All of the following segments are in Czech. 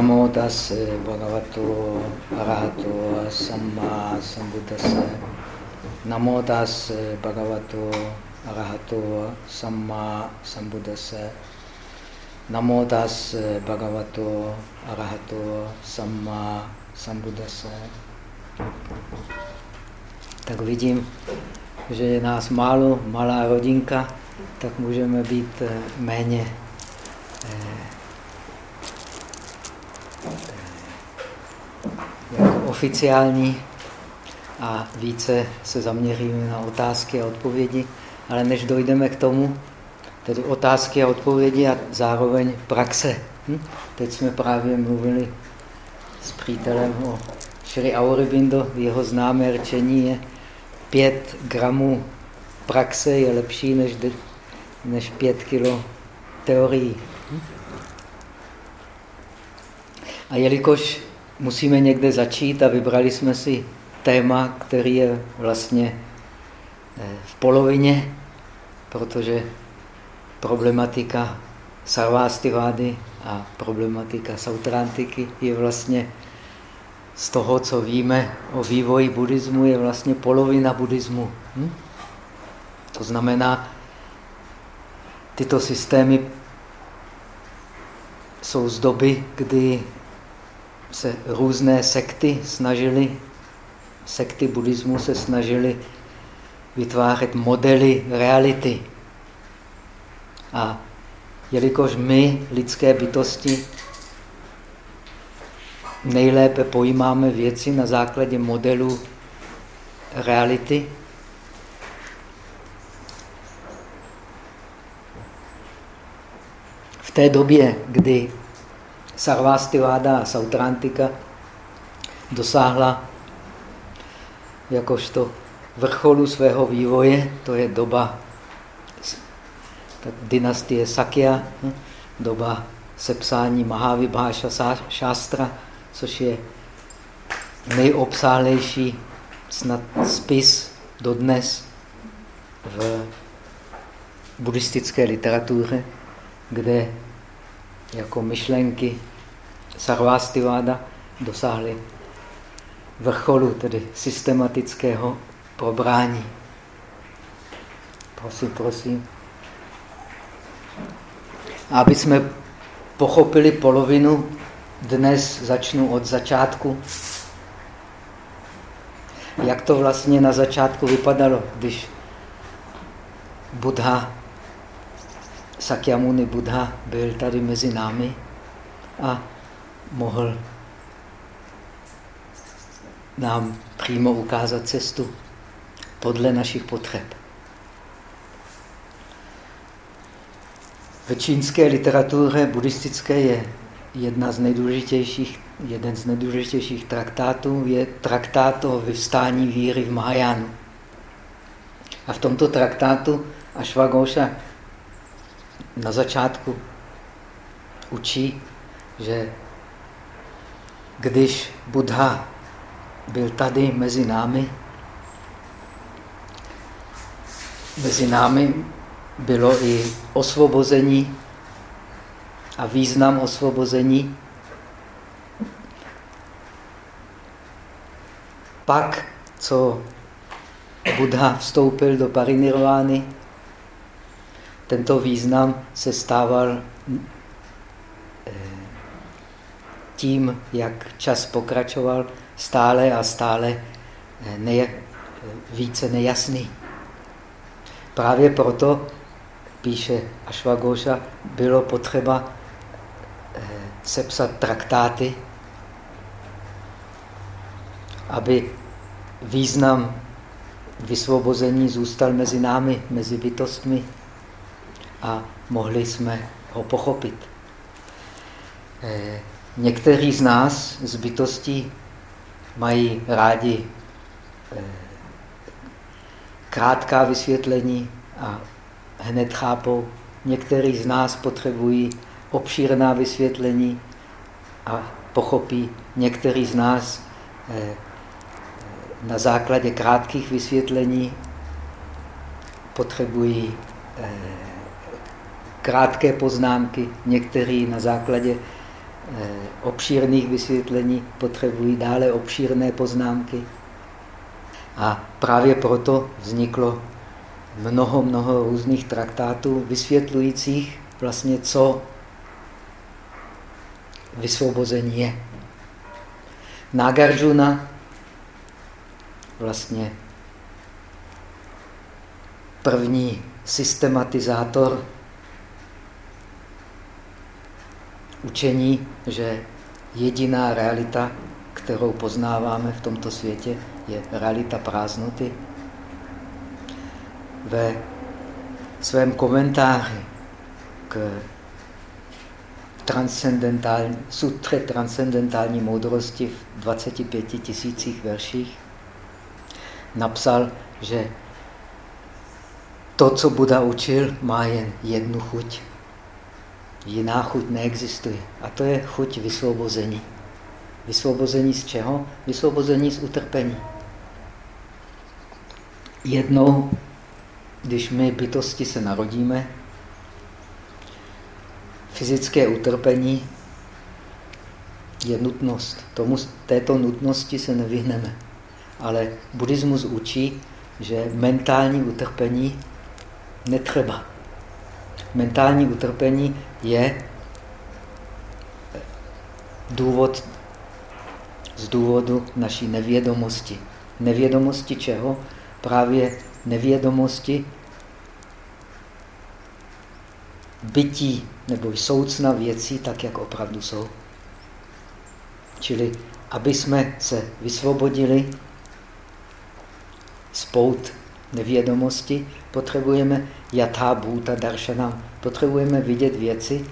Namo tase bhagavato arahato samma sambuddhase. Namo tase bhagavato arahato samma sambuddhase. Namo tase bhagavato arahato samma sambuddhase. Tak vidím, že je nás málo, malá rodinka, tak můžeme být eh, méně eh, jako oficiální a více se zaměříme na otázky a odpovědi. Ale než dojdeme k tomu, tedy otázky a odpovědi a zároveň praxe. Hm? Teď jsme právě mluvili s přítelem o Šri Aurobindo. Jeho známé řečení je 5 gramů praxe je lepší než, než 5 kilo teorií. Hm? A jelikož musíme někde začít a vybrali jsme si téma, který je vlastně eh, v polovině, protože problematika sarvástivády a problematika sautrantiky je vlastně z toho, co víme o vývoji buddhismu, je vlastně polovina buddhismu. Hm? To znamená, tyto systémy jsou z doby, kdy se různé sekty snažily, sekty buddhismu se snažily vytvářet modely reality. A jelikož my, lidské bytosti, nejlépe pojímáme věci na základě modelu reality, v té době, kdy Sarvastiváda a Sautrantika dosáhla jakožto vrcholu svého vývoje, to je doba tak dynastie Sakya, hm, doba sepsání Mahavibháša šástra, což je nejobsáhlejší snad spis dodnes v buddhistické literatuře, kde jako myšlenky Sarvastiváda dosáhly vrcholu, tedy systematického probrání. Prosím, prosím. Aby jsme pochopili polovinu, dnes začnu od začátku. Jak to vlastně na začátku vypadalo, když Buddha Sakyamuni Buddha byl tady mezi námi a mohl nám přímo ukázat cestu podle našich potřeb. Ve čínské literatuře buddhistické je jedna z nejdůležitějších, jeden z nejdůležitějších traktátů je traktát o vyvstání víry v Mahajánu. A v tomto traktátu Ashwagosha na začátku učí, že když Buddha byl tady mezi námi, mezi námi bylo i osvobození a význam osvobození. Pak, co Buddha vstoupil do parinirvány, tento význam se stával tím, jak čas pokračoval, stále a stále eh, neje, více nejasný. Právě proto, píše Ashwagosha, bylo potřeba eh, sepsat traktáty, aby význam vysvobození zůstal mezi námi, mezi bytostmi a mohli jsme ho pochopit. Eh, někteří z nás, z bytostí, mají rádi eh, krátká vysvětlení a hned chápou. Někteří z nás potřebují obšírná vysvětlení a pochopí. Někteří z nás eh, na základě krátkých vysvětlení potřebují krátké poznámky, některý na základě obšírných vysvětlení potřebují dále obšírné poznámky. A právě proto vzniklo mnoho, mnoho různých traktátů vysvětlujících vlastně, co vysvobození je. Nagarjuna vlastně první systematizátor učení, že jediná realita, kterou poznáváme v tomto světě, je realita prázdnoty. Ve svém komentáři k transcendentální, sutře transcendentální moudrosti v 25 tisících verších napsal, že to, co Buda učil, má jen jednu chuť. Jiná chuť neexistuje. A to je chuť vysvobození. Vysvobození z čeho? Vysvobození z utrpení. Jednou, když my bytosti se narodíme, fyzické utrpení je nutnost. Tomu, této nutnosti se nevyhneme. Ale buddhismus učí, že mentální utrpení netřeba. Mentální utrpení je důvod z důvodu naší nevědomosti. Nevědomosti čeho? Právě nevědomosti bytí nebo soucna věcí tak, jak opravdu jsou. Čili, aby jsme se vysvobodili z pout nevědomosti, potřebujeme jatá bhuta darshana, potřebujeme vidět věci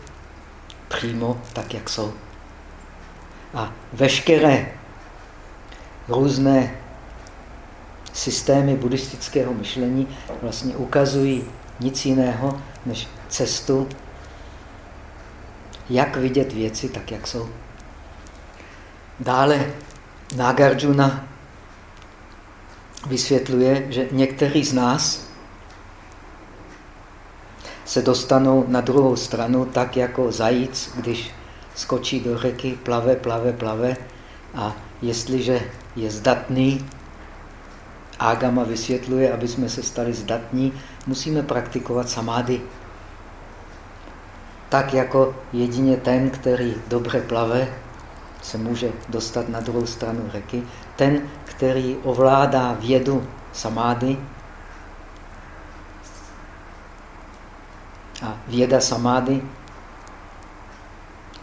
přímo tak, jak jsou. A veškeré různé systémy buddhistického myšlení vlastně ukazují nic jiného než cestu, jak vidět věci tak, jak jsou. Dále Nagarjuna vysvětluje, že některý z nás se dostanou na druhou stranu tak jako zajíc, když skočí do řeky, plave, plave, plave a jestliže je zdatný, Agama vysvětluje, aby jsme se stali zdatní, musíme praktikovat samády. Tak jako jedině ten, který dobře plave, se může dostat na druhou stranu řeky. Ten, který ovládá vědu samády, a věda samády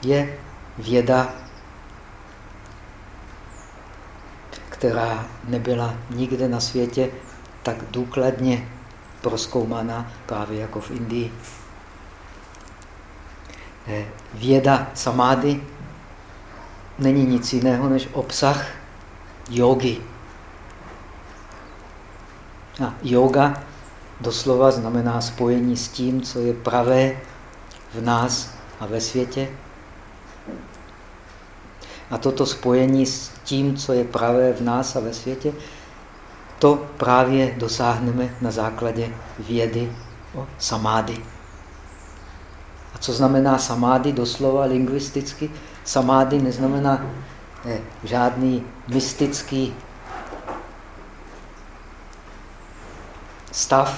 je věda, která nebyla nikde na světě tak důkladně proskoumaná právě jako v Indii. Eh, věda samády není nic jiného než obsah jogy. A yoga doslova znamená spojení s tím, co je pravé v nás a ve světě. A toto spojení s tím, co je pravé v nás a ve světě, to právě dosáhneme na základě vědy o samády. A co znamená samády doslova lingvisticky? Samády neznamená ne, žádný mystický stav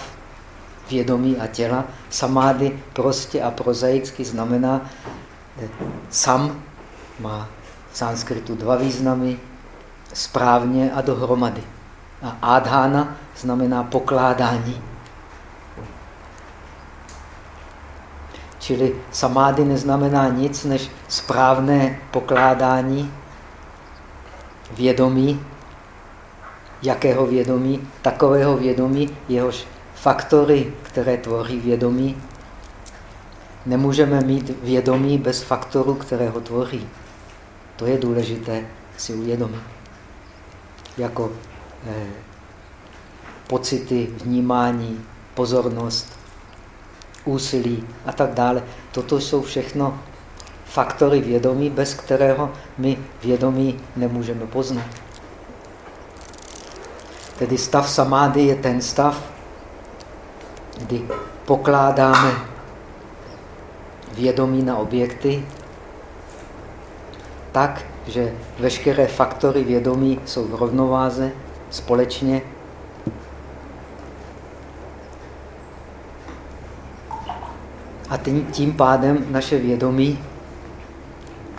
vědomí a těla. Samády prostě a prozaicky znamená eh, sam, má v sanskritu dva významy, správně a dohromady. A adhána znamená pokládání. Čili samády neznamená nic než správné pokládání vědomí. Jakého vědomí? Takového vědomí, jehož faktory, které tvoří vědomí, nemůžeme mít vědomí bez faktorů, které ho tvoří. To je důležité si uvědomit. Jako eh, pocity, vnímání, pozornost, úsilí a tak dále. Toto jsou všechno faktory vědomí, bez kterého my vědomí nemůžeme poznat. Tedy stav samády je ten stav, kdy pokládáme vědomí na objekty tak, že veškeré faktory vědomí jsou v rovnováze společně. A tím pádem naše vědomí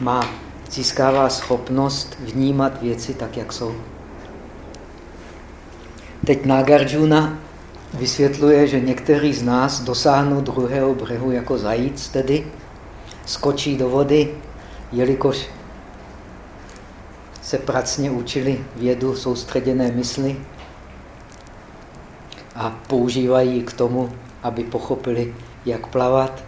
má, získává schopnost vnímat věci tak, jak jsou. Teď Nagarjuna vysvětluje, že některý z nás dosáhnou druhého břehu jako zajíc, tedy skočí do vody, jelikož se pracně učili vědu soustředěné mysli a používají k tomu, aby pochopili, jak plavat.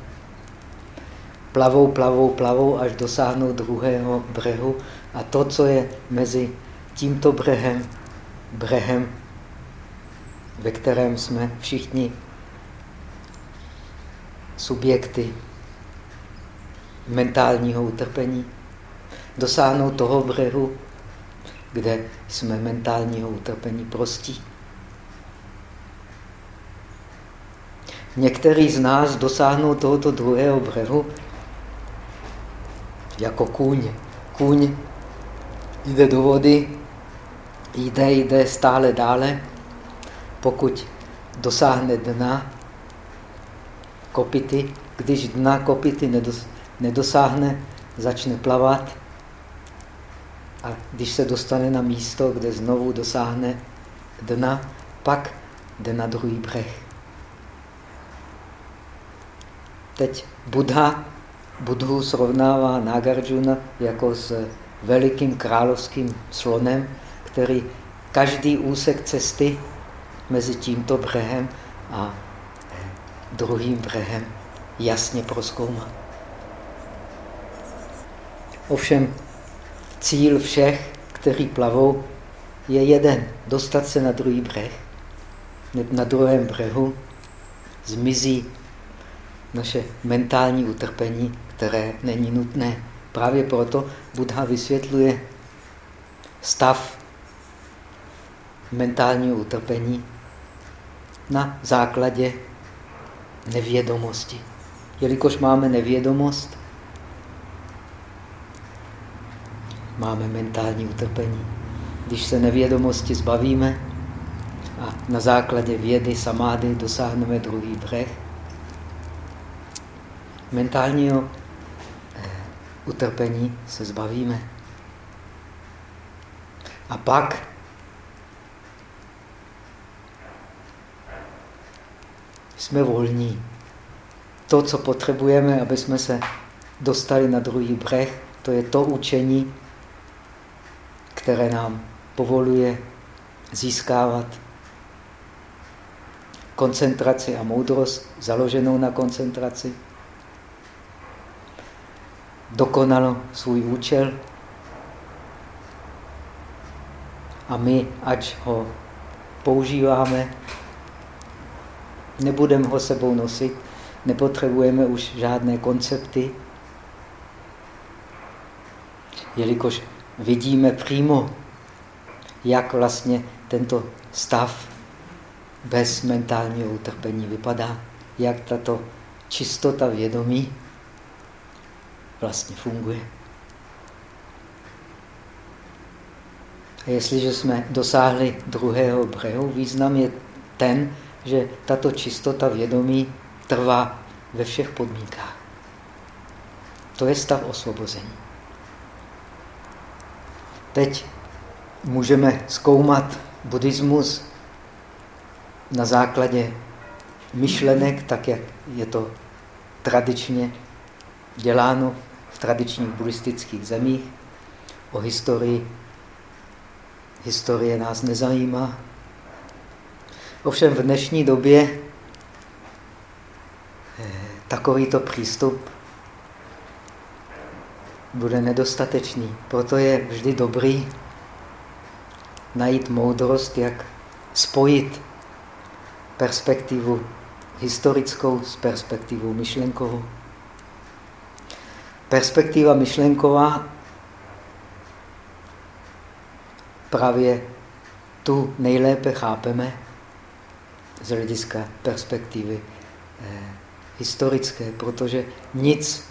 Plavou, plavou, plavou, až dosáhnou druhého břehu. A to, co je mezi tímto břehem, břehem, ve kterém jsme všichni subjekty mentálního utrpení, dosáhnou toho břehu, kde jsme mentálního utrpení prostí. Některý z nás dosáhnou tohoto druhého břehu jako kůň. Kůň jde do vody, jde, jde stále dále. Pokud dosáhne dna kopity, když dna kopity nedosáhne, začne plavat a když se dostane na místo, kde znovu dosáhne dna, pak jde na druhý břeh. Teď Buddha, Budhu srovnává Nagarjuna jako s velikým královským slonem, který každý úsek cesty mezi tímto břehem a druhým břehem jasně proskoumá. Ovšem cíl všech, kteří plavou, je jeden. Dostat se na druhý břeh. Na druhém břehu zmizí naše mentální utrpení, které není nutné. Právě proto Buddha vysvětluje stav mentálního utrpení na základě nevědomosti. Jelikož máme nevědomost, máme mentální utrpení. Když se nevědomosti zbavíme a na základě vědy, samády dosáhneme druhý břeh, mentálního eh, utrpení se zbavíme. A pak jsme volní. To, co potřebujeme, aby jsme se dostali na druhý břeh, to je to učení, které nám povoluje získávat koncentraci a moudrost založenou na koncentraci, dokonalo svůj účel a my, ať ho používáme, nebudeme ho sebou nosit, nepotřebujeme už žádné koncepty, jelikož vidíme přímo, jak vlastně tento stav bez mentálního utrpení vypadá, jak tato čistota vědomí vlastně funguje. A jestliže jsme dosáhli druhého břehu, význam je ten, že tato čistota vědomí trvá ve všech podmínkách. To je stav osvobození. Teď můžeme zkoumat buddhismus na základě myšlenek, tak jak je to tradičně děláno v tradičních buddhistických zemích. O historii historie nás nezajímá. Ovšem v dnešní době eh, takovýto přístup bude nedostatečný. Proto je vždy dobrý najít moudrost, jak spojit perspektivu historickou s perspektivou myšlenkovou. Perspektiva myšlenková právě tu nejlépe chápeme z hlediska perspektivy eh, historické, protože nic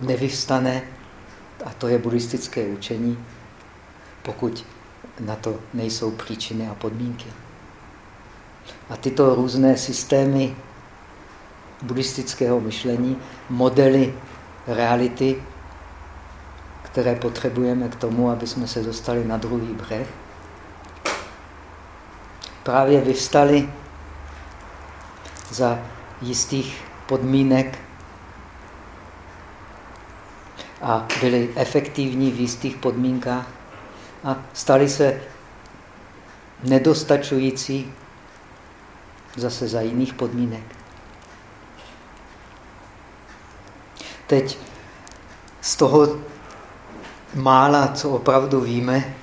nevyvstane A to je buddhistické učení, pokud na to nejsou příčiny a podmínky. A tyto různé systémy buddhistického myšlení, modely reality, které potřebujeme k tomu, aby jsme se dostali na druhý břeh, právě vyvstaly za jistých podmínek a byly efektivní v jistých podmínkách a staly se nedostačující zase za jiných podmínek. Teď z toho mála, co opravdu víme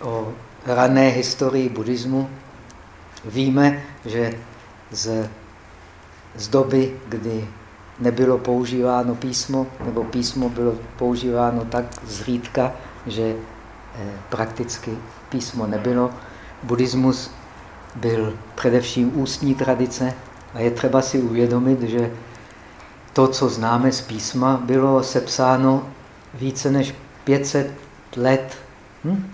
o rané historii buddhismu, víme, že z, z doby, kdy nebylo používáno písmo, nebo písmo bylo používáno tak zřídka, že eh, prakticky písmo nebylo. Buddhismus byl především ústní tradice a je třeba si uvědomit, že to, co známe z písma, bylo sepsáno více než 500 let hm?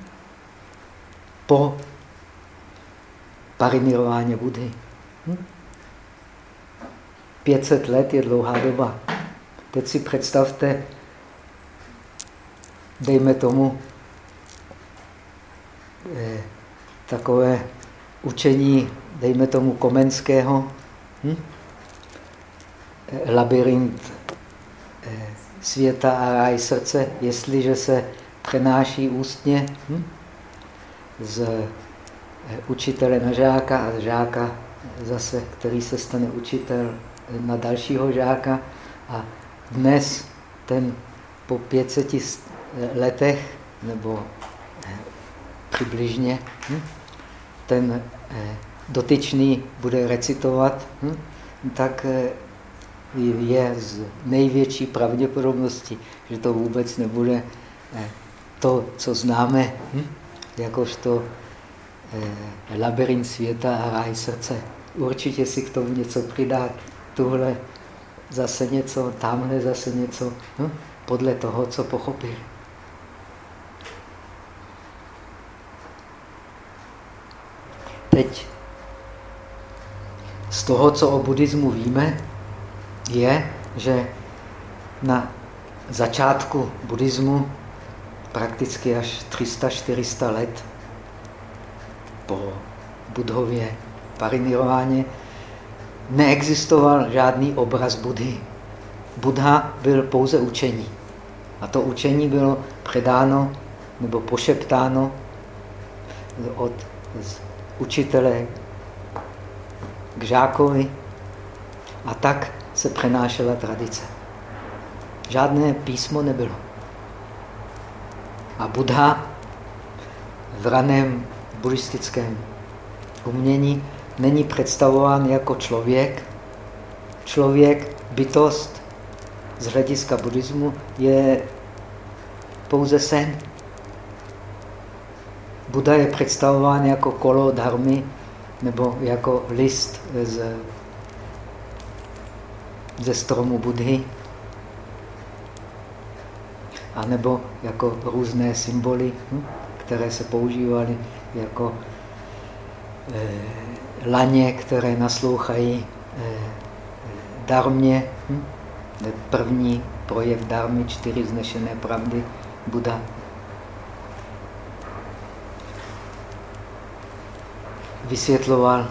po parinirováně Budhy. Hm? 500 let je dlouhá doba. Teď si představte, dejme tomu, eh, takové učení, dejme tomu Komenského, hm? labirint eh, světa a ráj srdce, jestliže se přenáší ústně hm? z eh, učitele na žáka a žáka zase, který se stane učitel na dalšího žáka a dnes ten po 500 letech nebo eh, přibližně hm? ten dotyčný bude recitovat, hm? tak je z největší pravděpodobnosti, že to vůbec nebude eh, to, co známe, hm? jakožto eh, labirint světa a ráj srdce. Určitě si k tomu něco přidá. Tuhle zase něco, tamhle zase něco, hm? podle toho, co pochopil. Teď z toho, co o buddhismu víme, je, že na začátku buddhismu, prakticky až 300-400 let po Budhově parinirováně, neexistoval žádný obraz Budhy. Buddha byl pouze učení. A to učení bylo předáno nebo pošeptáno od učitele k žákovi. A tak se přenášela tradice. Žádné písmo nebylo. A Buddha v raném buddhistickém umění není představován jako člověk. Člověk, bytost z hlediska buddhismu je pouze sen. Buddha je představován jako kolo dharmy nebo jako list z ze stromu Budhy, anebo jako různé symboly, hm, které se používaly jako eh, laně, které naslouchají eh, darmě. Hm, první projev darmy, čtyři znešené pravdy Buda. Vysvětloval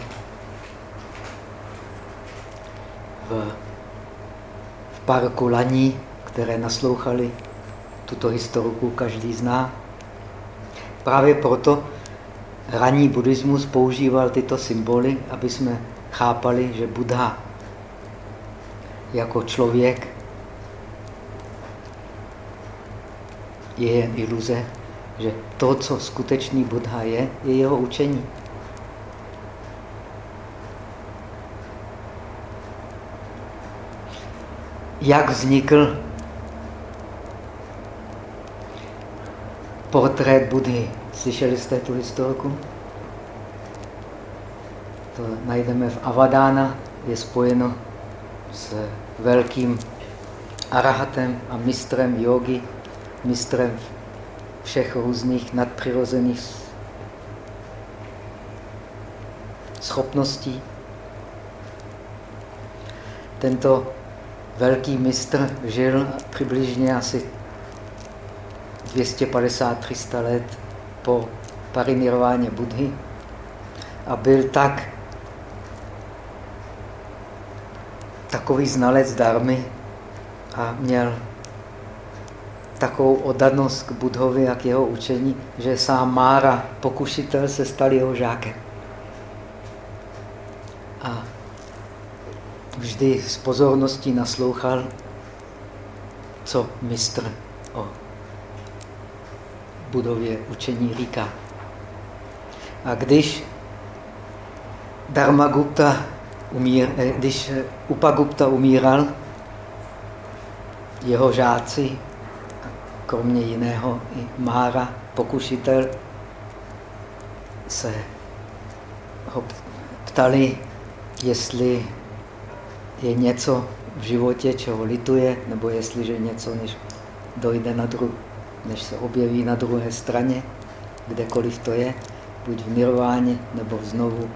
v parku laní, které naslouchali. Tuto historiku každý zná. Právě proto raní buddhismus používal tyto symboly, aby jsme chápali, že Buddha jako člověk je jen iluze, že to, co skutečný Buddha je, je jeho učení. jak vznikl portrét Budhy. Slyšeli jste tu historku? To najdeme v Avadána, je spojeno s velkým arahatem a mistrem jogy mistrem všech různých nadpřirozených schopností. Tento velký mistr žil přibližně asi 250-300 let po parinirváně Budhy a byl tak takový znalec darmy a měl takovou oddanost k Budhovi a k jeho učení, že sám Mára, pokušitel, se stal jeho žákem. A vždy s pozorností naslouchal, co mistr o budově učení říká. A když Dharmagupta umír, eh, když Upagupta umíral, jeho žáci, kromě jiného i Mára, pokušitel, se ho ptali, jestli je něco v životě, čeho lituje, nebo jestliže něco, než dojde na dru, než se objeví na druhé straně, kdekoliv to je, buď v nirváně, nebo znovu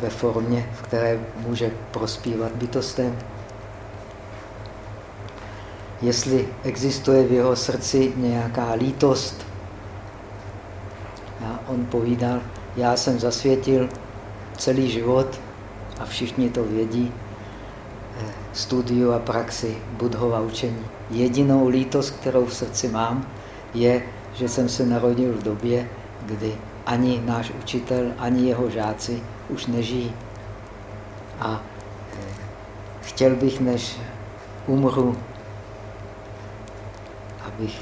ve formě, v které může prospívat bytostem. Jestli existuje v jeho srdci nějaká lítost, a on povídal, já jsem zasvětil celý život a všichni to vědí, studiu a praxi Budhova učení. Jedinou lítost, kterou v srdci mám, je, že jsem se narodil v době, kdy ani náš učitel, ani jeho žáci už nežijí. A eh, chtěl bych, než umru, abych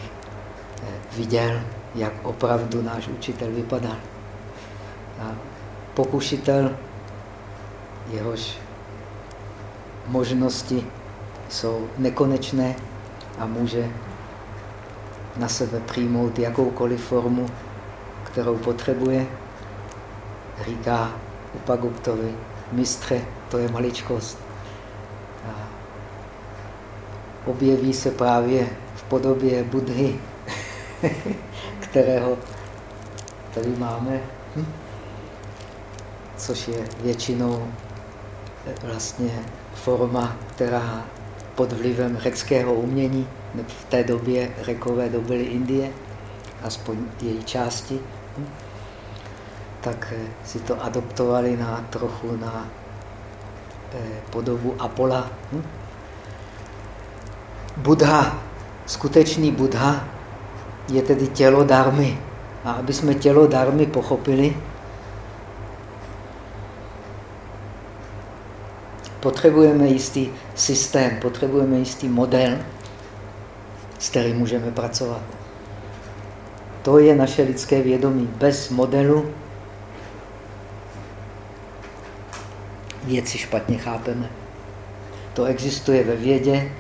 eh, viděl, jak opravdu náš učitel vypadal. A pokušitel, jehož možnosti jsou nekonečné a může na sebe přijmout jakoukoliv formu, kterou potřebuje, říká Upaguptovi, mistře, to je maličkost. A objeví se právě v podobě Budhy, kterého tady máme, hm? což je většinou vlastně forma, která pod vlivem řeckého umění, v té době řekové dobyly Indie, aspoň její části, hm? tak eh, si to adoptovali na trochu na eh, podobu Apola. Hm? Buddha, skutečný Buddha je tedy tělo darmy. A aby jsme tělo darmy pochopili, potřebujeme jistý systém, potřebujeme jistý model, s kterým můžeme pracovat. To je naše lidské vědomí. Bez modelu věci špatně chápeme. To existuje ve vědě,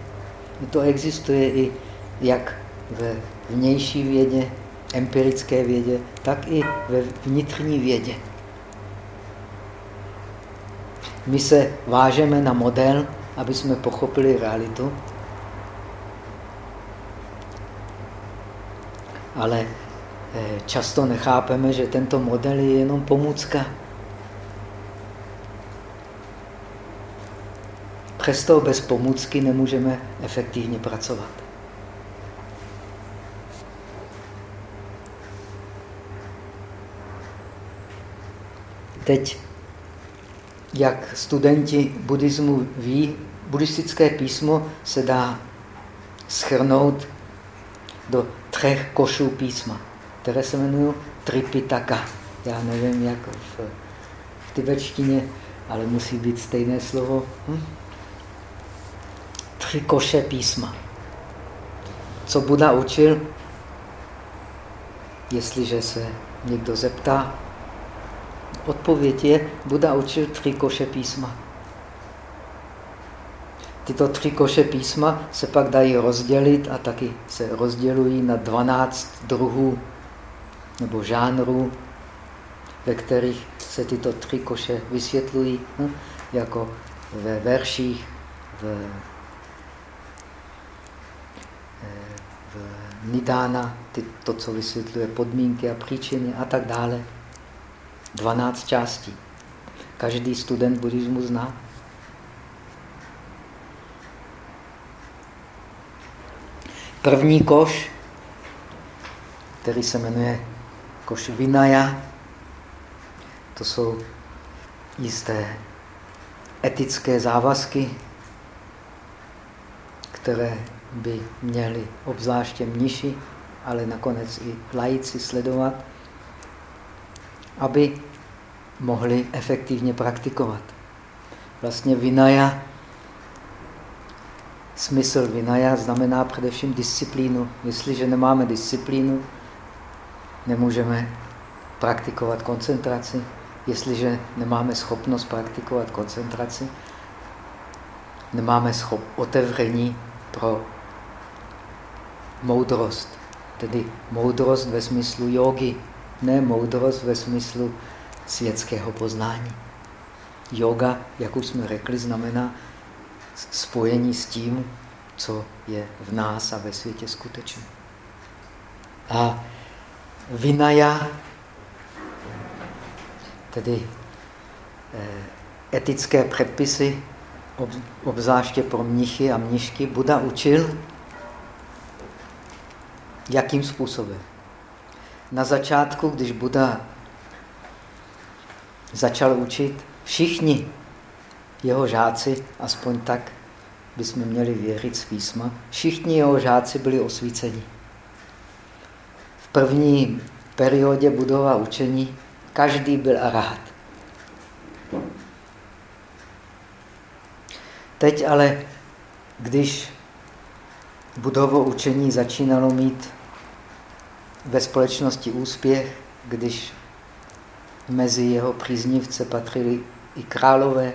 to existuje i jak ve vnější vědě, empirické vědě, tak i ve vnitřní vědě. My se vážeme na model, aby jsme pochopili realitu, ale eh, často nechápeme, že tento model je jenom pomůcka. Přesto bez pomůcky nemůžeme efektivně pracovat. Teď, jak studenti buddhismu ví, buddhistické písmo se dá schrnout do třech košů písma, které se jmenují Tripitaka. Já nevím, jak v, v tibetštině, ale musí být stejné slovo. Hm? tři koše písma. Co Buda učil, jestliže se někdo zeptá, odpověď je, Buda učil tři koše písma. Tyto tři koše písma se pak dají rozdělit a taky se rozdělují na 12 druhů nebo žánrů, ve kterých se tyto tři koše vysvětlují, hm? jako ve verších, v nidána, ty, to, co vysvětluje podmínky a příčiny a tak dále. 12 částí. Každý student buddhismu zná. První koš, který se jmenuje koš Vinaya, to jsou jisté etické závazky, které by měli obzvláště mniši, ale nakonec i lajíci sledovat, aby mohli efektivně praktikovat. Vlastně vinaja, smysl vinaja znamená především disciplínu. Jestliže nemáme disciplínu, nemůžeme praktikovat koncentraci. Jestliže nemáme schopnost praktikovat koncentraci, nemáme schop otevření pro moudrost. Tedy moudrost ve smyslu jogy, ne moudrost ve smyslu světského poznání. Yoga, jak už jsme řekli, znamená spojení s tím, co je v nás a ve světě skutečné. A vinaya, tedy eh, etické předpisy, obzvláště pro mnichy a mnišky, Buda učil, jakým způsobem. Na začátku, když Buda začal učit, všichni jeho žáci, aspoň tak bychom měli věřit z písma, všichni jeho žáci byli osvíceni. V první periodě budova učení každý byl arahat. Teď ale, když budovo učení začínalo mít ve společnosti úspěch, když mezi jeho příznivce patřili i králové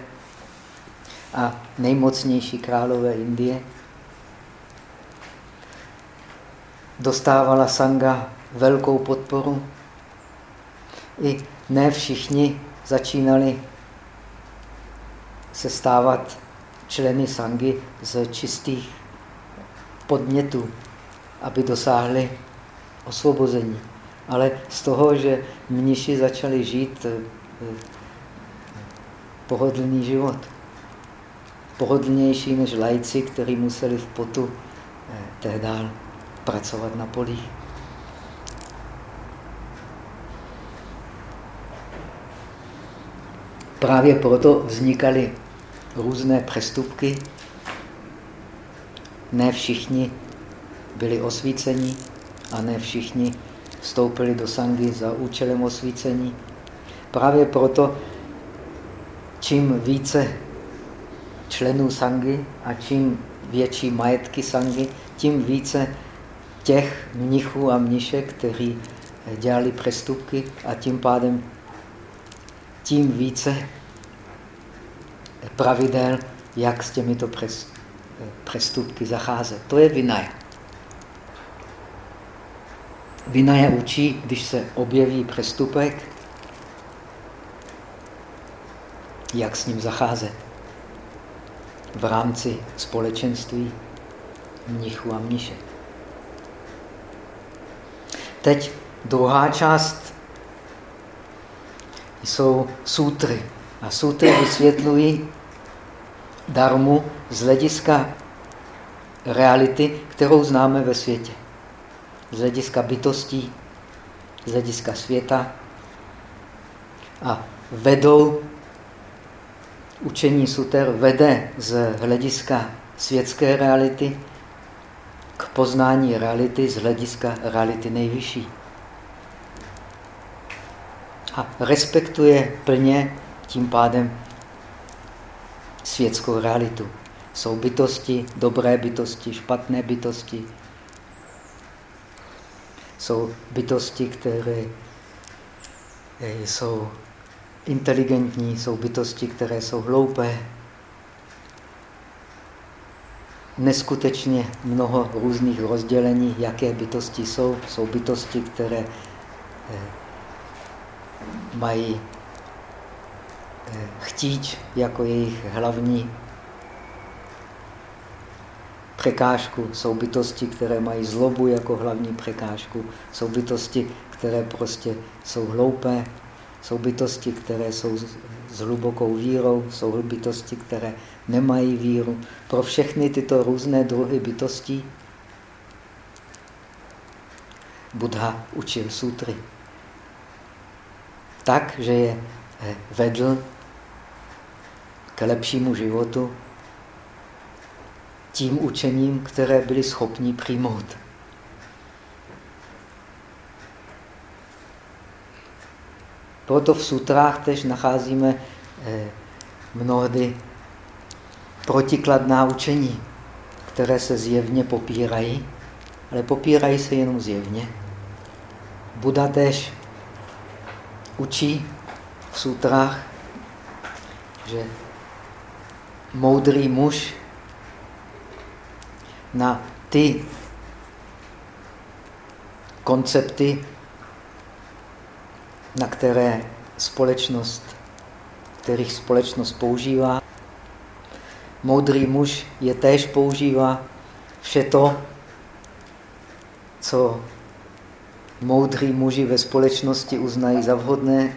a nejmocnější králové Indie. Dostávala Sanga velkou podporu. I ne všichni začínali se stávat členy Sangy z čistých podnětů, aby dosáhli osvobození. Ale z toho, že mniši začali žít eh, pohodlný život. Pohodlnější než lajci, kteří museli v potu eh, tehdy pracovat na polích. Právě proto vznikaly různé přestupky. Ne všichni byli osvíceni a ne všichni vstoupili do sangy za účelem osvícení. Právě proto, čím více členů sangy a čím větší majetky sangy, tím více těch mnichů a mnišek, kteří dělali přestupky a tím pádem tím více pravidel, jak s těmito přestupky zacházet. To je vinaja. Vinaja učí, když se objeví přestupek, jak s ním zacházet v rámci společenství mnichů a mnišek. Teď druhá část jsou sutry. A sutry vysvětlují darmu z hlediska reality, kterou známe ve světě z hlediska bytostí, z hlediska světa a vedou učení suter vede z hlediska světské reality k poznání reality z hlediska reality nejvyšší. A respektuje plně tím pádem světskou realitu. Jsou bytosti, dobré bytosti, špatné bytosti, jsou bytosti, které eh, jsou inteligentní, jsou bytosti, které jsou hloupé. Neskutečně mnoho různých rozdělení, jaké bytosti jsou. Jsou bytosti, které eh, mají eh, chtíč jako jejich hlavní překážku. Jsou bytosti, které mají zlobu jako hlavní překážku. Jsou bytosti, které prostě jsou hloupé. Jsou bytosti, které jsou s hlubokou vírou. Jsou bytosti, které nemají víru. Pro všechny tyto různé druhy bytostí Buddha učil sutry. Tak, že je eh, vedl k lepšímu životu tím učením, které byli schopni přijmout. Proto v sutrách tež nacházíme eh, mnohdy protikladná učení, které se zjevně popírají, ale popírají se jenom zjevně. Buda tež učí v sutrách, že moudrý muž na ty koncepty, na které společnost, kterých společnost používá. Moudrý muž je též používá vše to, co moudrý muži ve společnosti uznají za vhodné.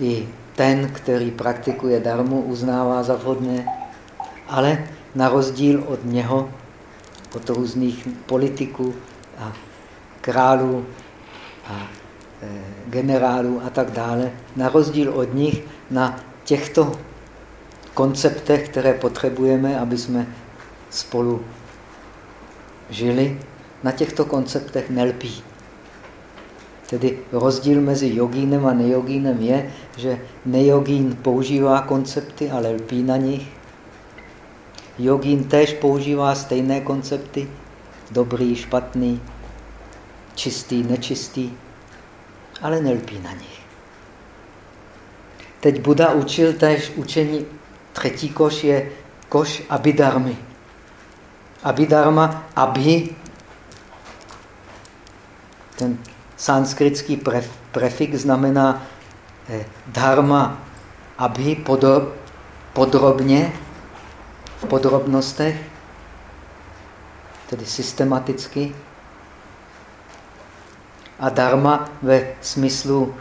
I ten, který praktikuje darmu, uznává za vhodné, ale na rozdíl od něho, od různých politiků a králů a e, generálů a tak dále, na rozdíl od nich na těchto konceptech, které potřebujeme, aby jsme spolu žili, na těchto konceptech nelpí. Tedy rozdíl mezi jogínem a nejogínem je, že nejogín používá koncepty, ale lpí na nich. Jogín též používá stejné koncepty, dobrý, špatný, čistý, nečistý, ale nelpí na nich. Teď Buda učil též učení, třetí koš je koš abidarmy. Abhidharma, abhi, ten sanskritský prefix znamená eh, dharma abhi, podrob, podrobně, podrobnostech, tedy systematicky, a dharma ve smyslu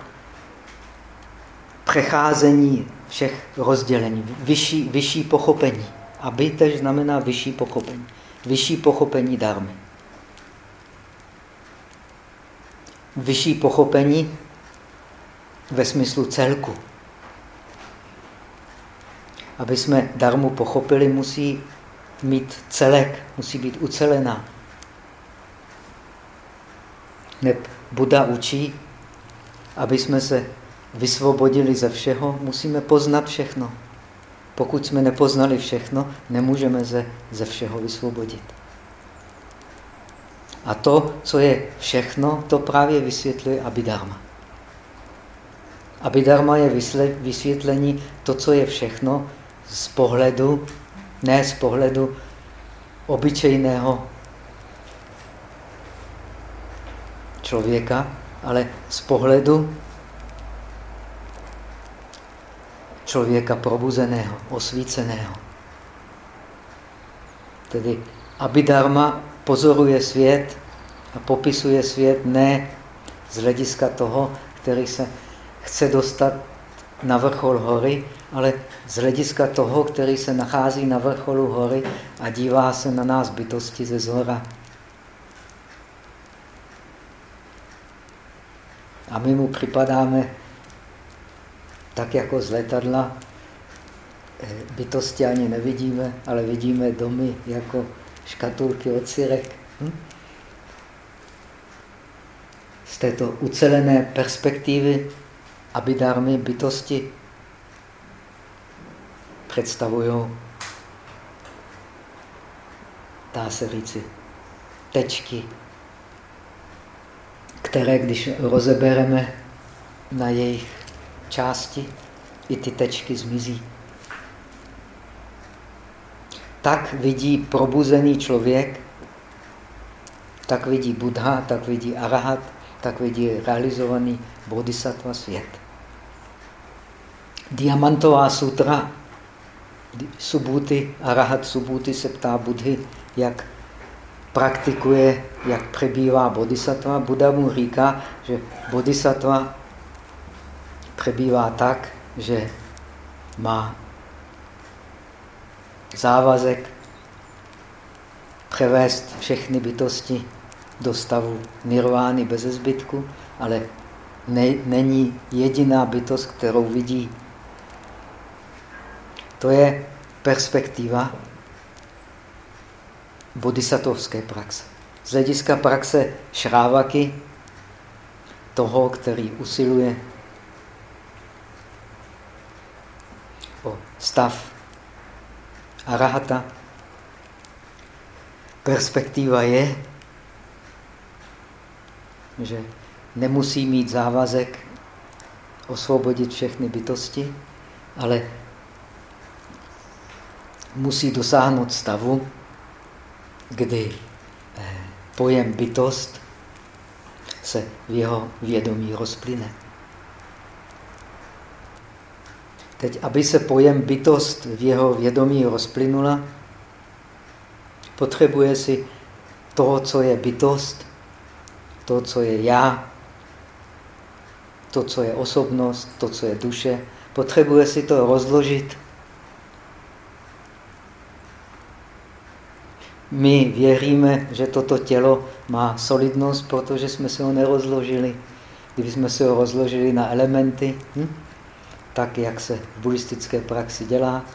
přecházení všech rozdělení, vyšší, vyšší pochopení. Aby tež znamená vyšší pochopení vyšší pochopení darmy. Vyšší pochopení ve smyslu celku. Aby jsme darmu pochopili, musí mít celek, musí být ucelená. Neb Buda učí, aby jsme se vysvobodili ze všeho, musíme poznat všechno. Pokud jsme nepoznali všechno, nemůžeme se ze všeho vysvobodit. A to, co je všechno, to právě vysvětluje Abhidharma. Abhidharma je vysvětlení to, co je všechno z pohledu, ne z pohledu obyčejného člověka, ale z pohledu člověka probuzeného, osvíceného. Tedy Abhidharma pozoruje svět a popisuje svět ne z hlediska toho, který se chce dostat na vrchol hory, ale z hlediska toho, který se nachází na vrcholu hory a dívá se na nás bytosti ze zhora. A my mu připadáme tak jako z letadla eh, bytosti ani nevidíme, ale vidíme domy jako škatulky od syrek. Hm? Z této ucelené perspektivy abidarmy bytosti představují, dá se říci, tečky, které, když rozebereme na jejich části, i ty tečky zmizí. Tak vidí probuzený člověk, tak vidí Buddha, tak vidí Arahat, tak vidí realizovaný bodhisattva svět. Diamantová sutra Subhuti, Arahat Subhuti se ptá Budhy, jak praktikuje, jak přebývá bodhisattva. Buddha mu říká, že bodhisattva přebývá tak, že má závazek převést všechny bytosti do stavu nirvány bez zbytku, ale ne, není jediná bytost, kterou vidí. To je perspektiva bodhisattvovské praxe. Z hlediska praxe šrávaky, toho, který usiluje o stav arahata, perspektiva je, že nemusí mít závazek osvobodit všechny bytosti, ale musí dosáhnout stavu, kdy eh, pojem bytost se v jeho vědomí rozplyne. Teď, aby se pojem bytost v jeho vědomí rozplynula, potřebuje si to, co je bytost, to, co je já, to, co je osobnost, to, co je duše, potřebuje si to rozložit. My věříme, že toto tělo má solidnost, protože jsme se ho nerozložili. Kdyby jsme se ho rozložili na elementy, hm? tak, jak se v buddhistické praxi dělá,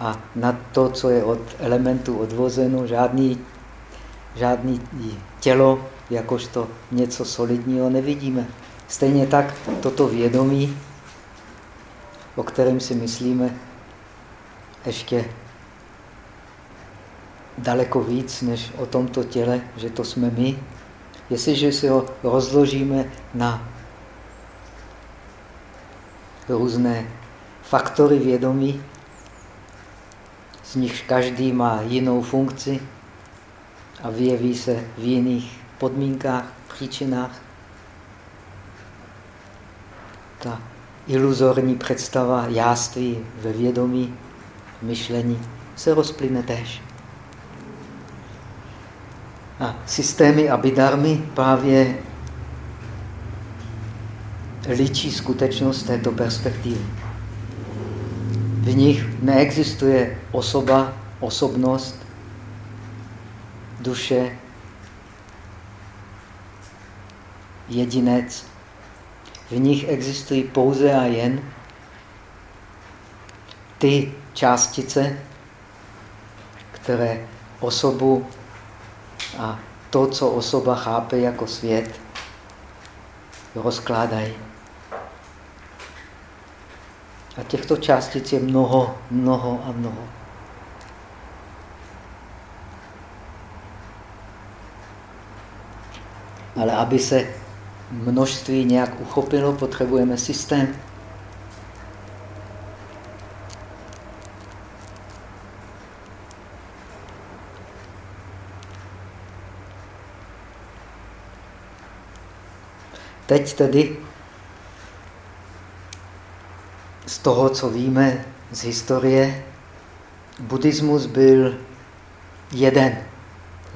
a na to, co je od elementu odvozeno, žádný, žádný tělo, jakožto něco solidního nevidíme. Stejně tak toto vědomí, o kterém si myslíme ještě daleko víc než o tomto těle, že to jsme my, jestliže si ho rozložíme na různé faktory vědomí, z nichž každý má jinou funkci a vyjeví se v jiných podmínkách, příčinách. Ta iluzorní představa jáství ve vědomí, myšlení se rozplyne též. A systémy abidarmy právě ličí skutečnost této perspektivy. V nich neexistuje osoba, osobnost, duše, jedinec. V nich existují pouze a jen ty částice, které osobu a to, co osoba chápe jako svět, rozkládají. A těchto částic je mnoho, mnoho a mnoho. Ale aby se množství nějak uchopilo, potřebujeme systém. Teď tedy z toho, co víme z historie, buddhismus byl jeden.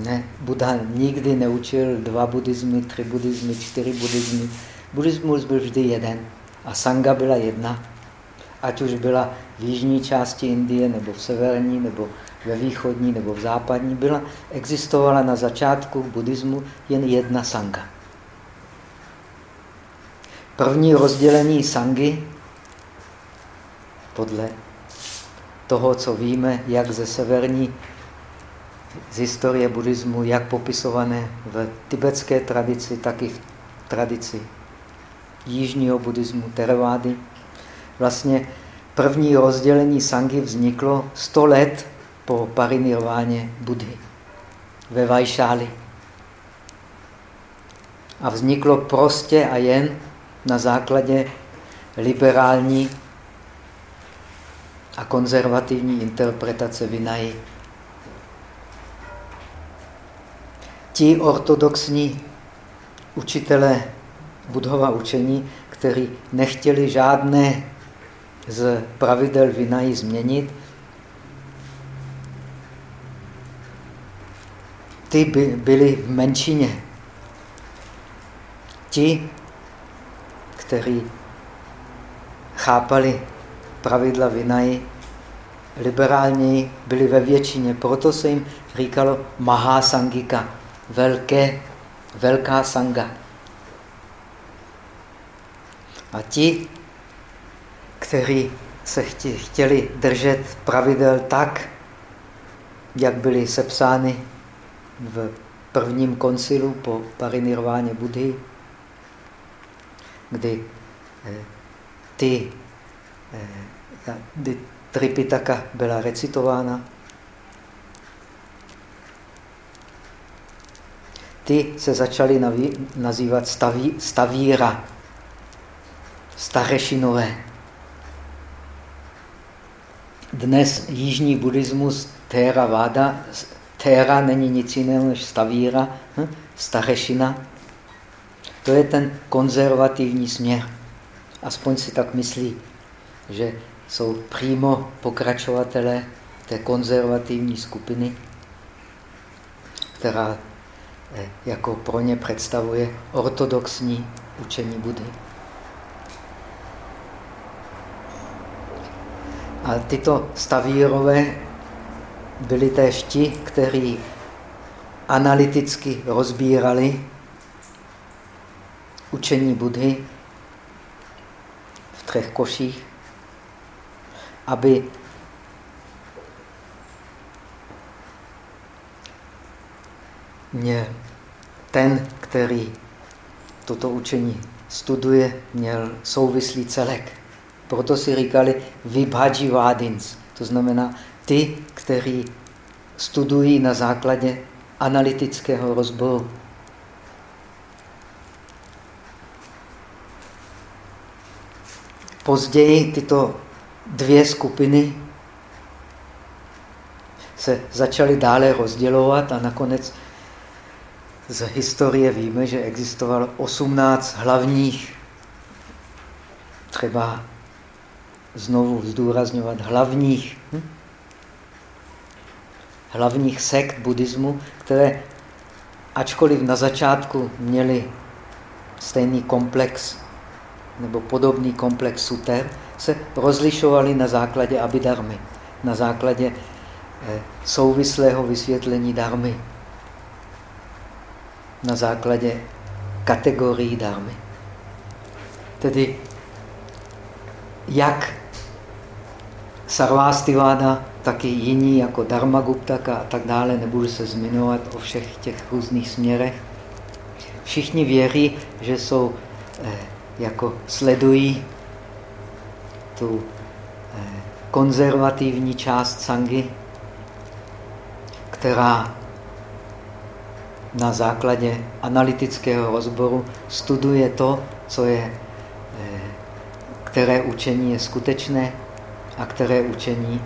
Ne, Buddha nikdy neučil dva buddhismy, tři buddhismy, čtyři buddhismy. Buddhismus byl vždy jeden. A sanga byla jedna. Ať už byla v jižní části Indie, nebo v severní, nebo ve východní, nebo v západní, byla, existovala na začátku buddhismu jen jedna sanga. První rozdělení sangy podle toho, co víme, jak ze severní z historie buddhismu, jak popisované v tibetské tradici, tak i v tradici jižního buddhismu, Theravady. Vlastně první rozdělení sangy vzniklo 100 let po parinirváně Budhy ve Vajšáli. A vzniklo prostě a jen na základě liberální a konzervativní interpretace Vinaji. ti ortodoxní učitelé budova učení, kteří nechtěli žádné z pravidel vinají změnit, ty by byli v menšině. Ti, kteří chápali pravidla vinají liberálněji, byli ve většině. Proto se jim říkalo Mahasangika, velké, velká sanga. A ti, kteří se chtěli držet pravidel tak, jak byly sepsány v prvním koncilu po parinirváně Budhy, kdy eh, ty, eh, kdy Tripitaka byla recitována, ty se začaly nazývat staví, stavíra, starešinové. Dnes jižní buddhismus Thera Vada, Thera není nic jiného než stavíra, hm? starešina. To je ten konzervativní směr. Aspoň si tak myslí, že jsou přímo pokračovatelé té konzervativní skupiny, která jako pro ně představuje ortodoxní učení Budy. A tyto stavírové byli též ti, kteří analyticky rozbírali učení Budhy v třech koších, aby měl ten, který toto učení studuje, měl souvislý celek. Proto si říkali Vibhaji Vádins. To znamená ty, kteří studují na základě analytického rozboru. Později tyto dvě skupiny se začaly dále rozdělovat a nakonec z historie víme, že existovalo 18 hlavních třeba znovu zdůrazňovat hlavních, hm? hlavních sekt buddhismu, které ačkoliv na začátku měli stejný komplex nebo podobný komplex suter, se rozlišovali na základě abidarmy, na základě eh, souvislého vysvětlení darmy, na základě kategorií darmy. Tedy jak Sarvastivada, taky jiní jako Dharmaguptaka a tak dále, nebudu se zmiňovat o všech těch různých směrech. Všichni věří, že jsou, eh, jako sledují tu eh, konzervativní část sangy, která na základě analytického rozboru studuje to, co je, eh, které učení je skutečné a které učení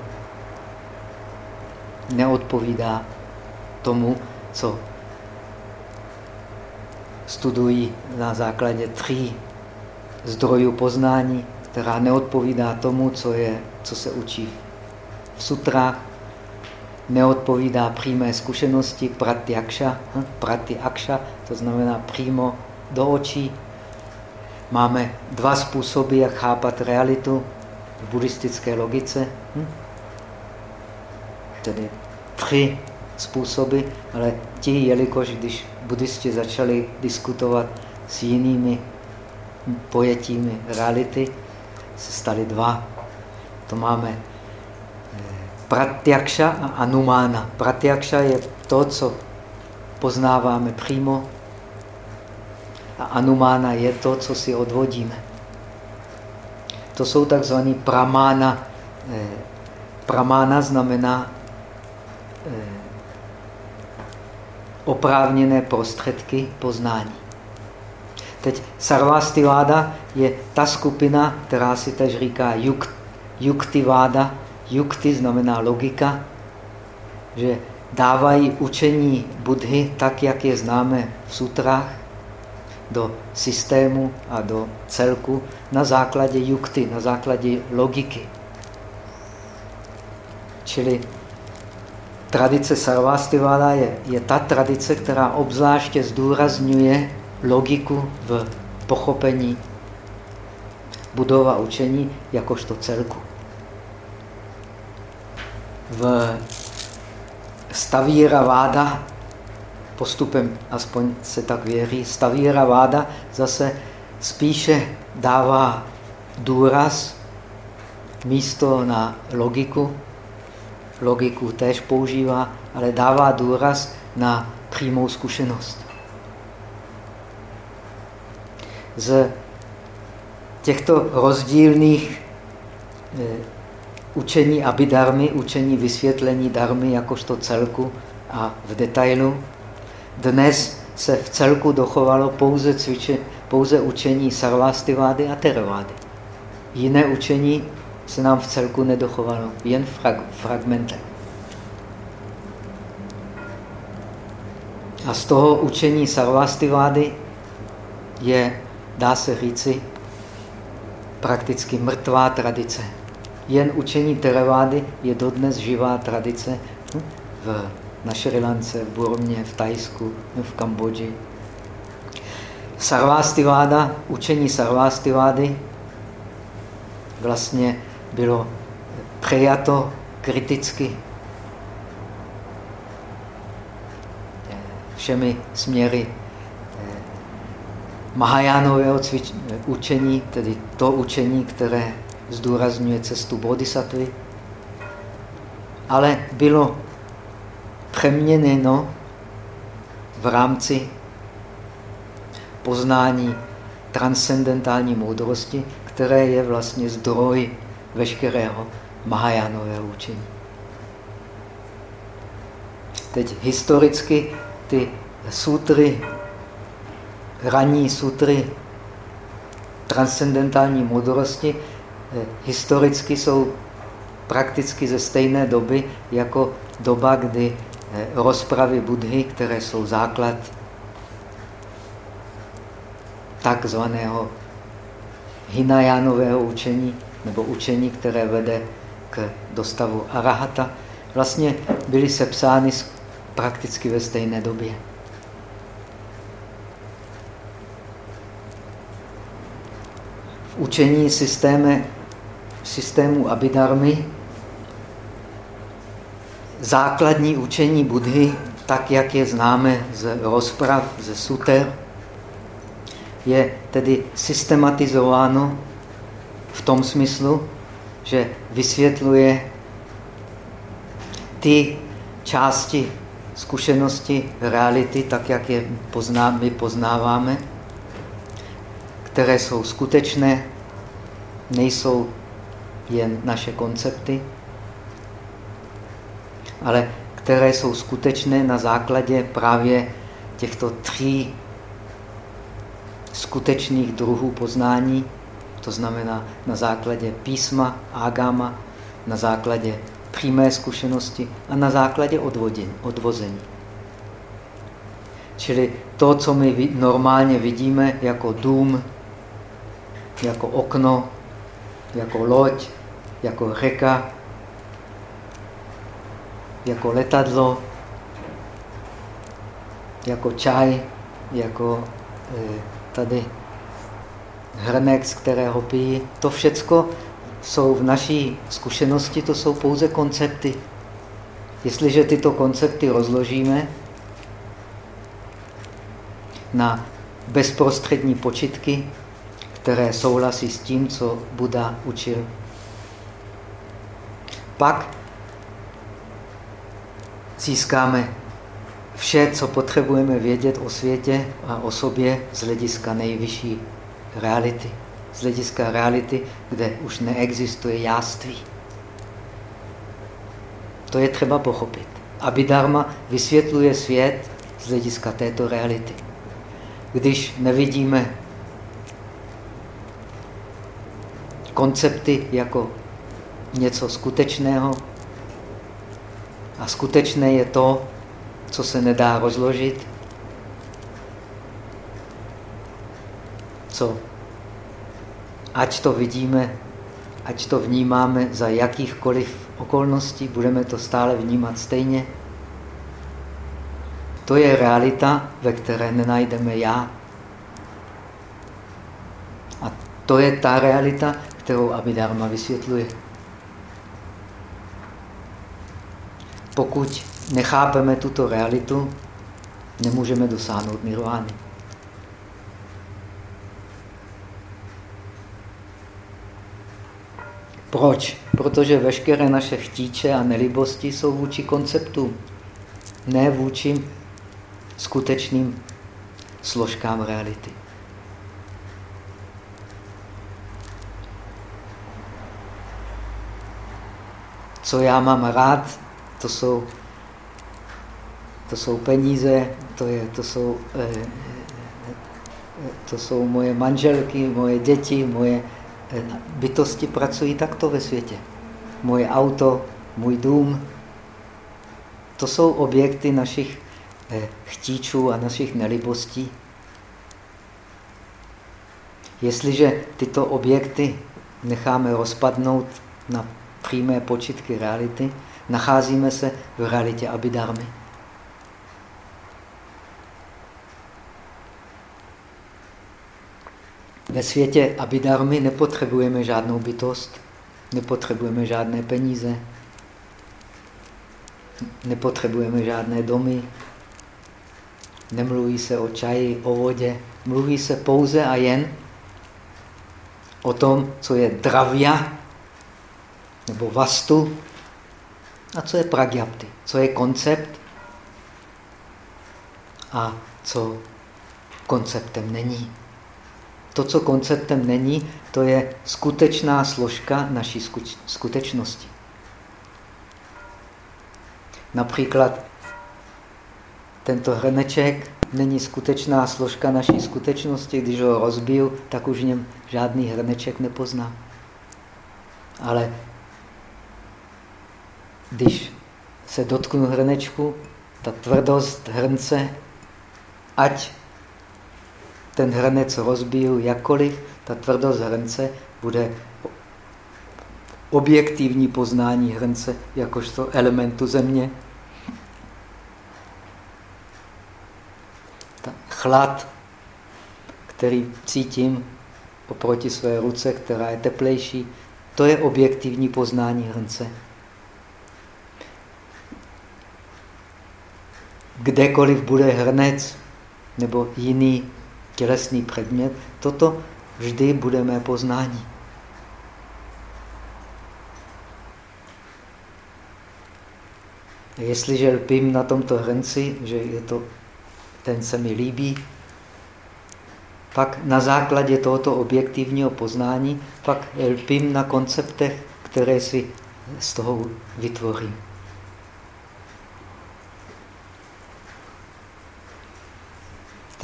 neodpovídá tomu, co studují na základě tří zdrojů poznání, která neodpovídá tomu, co, je, co se učí v sutrách, neodpovídá přímé zkušenosti pratyakša, hm, pratyakša, to znamená přímo do očí. Máme dva způsoby, jak chápat realitu v buddhistické logice. Hm? Tedy tři způsoby, ale ti, jelikož když buddhisti začali diskutovat s jinými pojetími reality, se staly dva. To máme pratyakša a anumána. Pratyakša je to, co poznáváme přímo a anumána je to, co si odvodíme. To jsou takzvaný pramána. Eh, pramána znamená eh, oprávněné prostředky poznání. Teď Sarvastiváda je ta skupina, která si tež říká juk. Yukti znamená logika, že dávají učení Budhy tak, jak je známe v sutrách, do systému a do celku na základě jukty, na základě logiky. Čili tradice Sarvastivala je, je ta tradice, která obzvláště zdůrazňuje logiku v pochopení budova učení jakožto celku. V Stavíra Váda, postupem aspoň se tak věří, Stavíra Váda zase spíše dává důraz místo na logiku, logiku též používá, ale dává důraz na přímou zkušenost. Z těchto rozdílných eh, učení abidarmy, učení vysvětlení darmy jakožto celku a v detailu, dnes se v celku dochovalo pouze, cviče, pouze učení sarvastivády a teravády. Jiné učení se nám v celku nedochovalo, jen frag, fragmenty. A z toho učení sarvastivády je, dá se říci, prakticky mrtvá tradice. Jen učení Teravády je dodnes živá tradice v, na Šrilance, v Burmě, v Tajsku, v Kambodži. Sarvastiváda, učení Sarvastivády vlastně bylo přejato kriticky všemi směry eh, Mahajánového učení, tedy to učení, které zdůrazňuje cestu bodhisattvy, ale bylo přeměněno v rámci poznání transcendentální moudrosti, které je vlastně zdroj veškerého Mahajánového učení. Teď historicky ty sutry, ranní sutry transcendentální moudrosti historicky jsou prakticky ze stejné doby jako doba, kdy eh, rozpravy Budhy, které jsou základ takzvaného Hinajánového učení, nebo učení, které vede k dostavu arahata, vlastně byly sepsány prakticky ve stejné době. V učení systéme, systému Abhidharmy. Základní učení Budhy, tak jak je známe z rozprav, ze suter, je tedy systematizováno v tom smyslu, že vysvětluje ty části zkušenosti reality, tak jak je pozná, my poznáváme, které jsou skutečné, nejsou jen naše koncepty, ale které jsou skutečné na základě právě těchto tří skutečných druhů poznání, to znamená na základě písma, ágama, na základě přímé zkušenosti a na základě odvodění, odvození. Čili to, co my normálně vidíme jako dům, jako okno, jako loď, jako řeka, jako letadlo, jako čaj, jako eh, tady hrnek, z kterého pijí. To všecko jsou v naší zkušenosti, to jsou pouze koncepty. Jestliže tyto koncepty rozložíme na bezprostřední počitky, které souhlasí s tím, co Buda učil, pak získáme vše, co potřebujeme vědět o světě a o sobě z hlediska nejvyšší reality. Z hlediska reality, kde už neexistuje jáství. To je třeba pochopit. Abhidharma vysvětluje svět z hlediska této reality. Když nevidíme koncepty jako něco skutečného, a skutečné je to, co se nedá rozložit, co? Ať to vidíme, ať to vnímáme za jakýchkoliv okolností, budeme to stále vnímat stejně, To je realita, ve které nenajdeme já. A to je ta realita, kterou Abhidharma vysvětluje. Pokud nechápeme tuto realitu, nemůžeme dosáhnout nirvány. Proč? Protože veškeré naše chtíče a nelibosti jsou vůči konceptům, ne vůči skutečným složkám reality. Co já mám rád, to jsou, to jsou peníze, to, je, to, jsou, eh, to jsou moje manželky, moje děti, moje eh, bytosti pracují takto ve světě. Moje auto, můj dům, to jsou objekty našich eh, chtíčů a našich nelibostí. Jestliže tyto objekty necháme rozpadnout na přímé počitky reality, nacházíme se v realitě Abhidharmy. Ve světě Abhidharmy nepotřebujeme žádnou bytost, nepotřebujeme žádné peníze, nepotřebujeme žádné domy, nemluví se o čaji, o vodě, mluví se pouze a jen o tom, co je dravia, nebo vastu, a co je pragyapty, co je koncept a co konceptem není. To, co konceptem není, to je skutečná složka naší skutečnosti. Například tento hrneček není skutečná složka naší skutečnosti. Když ho rozbiju, tak už v něm žádný hrneček nepoznám. Ale když se dotknu hrnečku, ta tvrdost hrnce, ať ten hrnec rozbiju jakkoliv, ta tvrdost hrnce bude objektivní poznání hrnce jakožto elementu země. Ta chlad, který cítím oproti své ruce, která je teplejší, to je objektivní poznání hrnce. Kdekoliv bude hrnec nebo jiný tělesný předmět, toto vždy bude mé poznání. Jestliže lpím na tomto hrnci, že je to, ten se mi líbí, pak na základě tohoto objektivního poznání pak lpím na konceptech, které si z toho vytvořím.